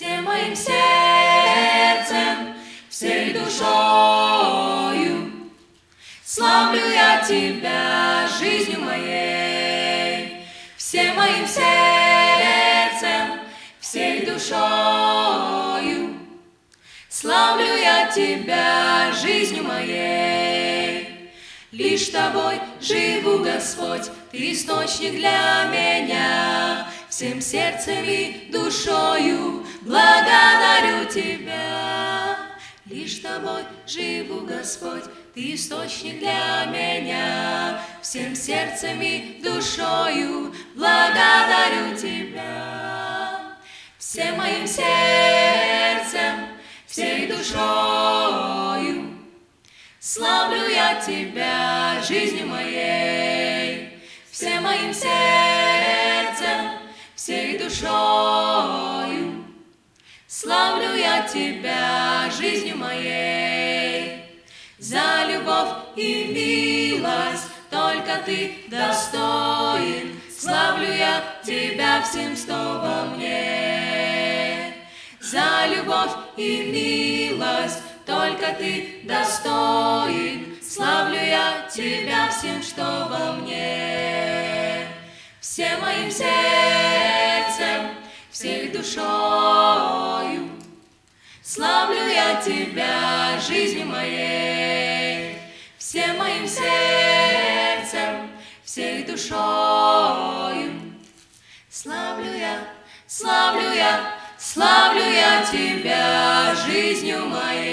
всем моим сердцем, всей душою. Славлю я Тебя жизнью моей, всем моим сердцем, всей душою. Славлю я Тебя жизнью моей, Лишь Тобой живу, Господь, Ты источник для меня. Всем сердцем и душою благодарю Тебя. Лишь Тобой живу, Господь, Ты источник для меня. Всем сердцем и душою благодарю Тебя. Всем моим сердцем, всей душою Славлю я Тебя жизнью моей, Всем моим сердцем, всей душою Славлю я Тебя жизнью моей. За любовь и милость только Ты достоин, Славлю я Тебя всем, что во мне. За любовь и милость только Ты достоин, Славлю я Тебя всем, что во мне. Всем моим сердцем, всей душою, Славлю я Тебя жизнью моей, Всем моим сердцем, всей душою. Славлю я, славлю я, славлю я Тебя жизнью моей.